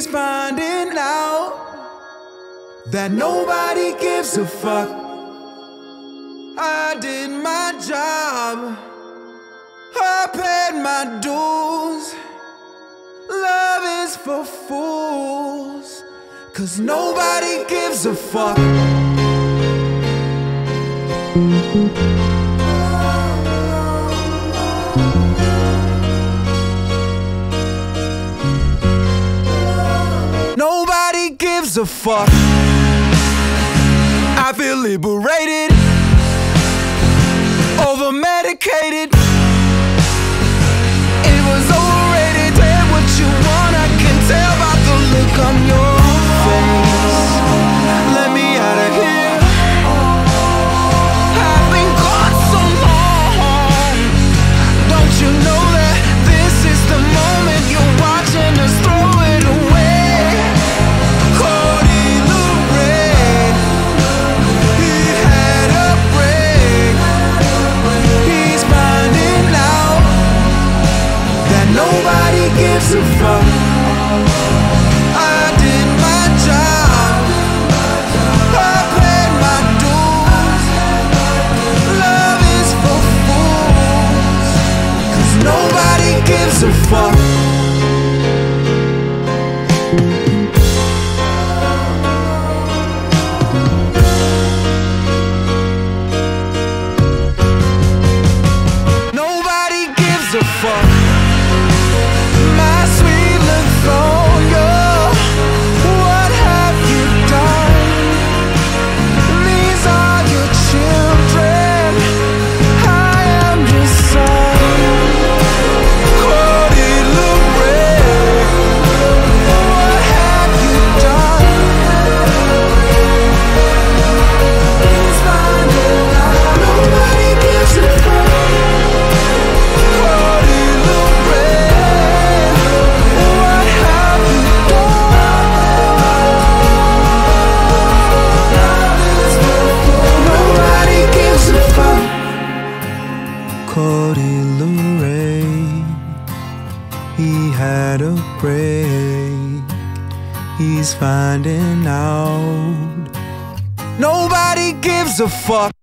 Everybody's finding out that nobody gives a fuck. I did my job, I paid my dues. Love is for fools, cause nobody gives a fuck. A fuck. I feel liberated, over medicated. Gives a fuck. I did my job. I my dues. Love is for nobody gives a fuck. Nobody gives a fuck. Sweet had a break. He's finding out. Nobody gives a fuck.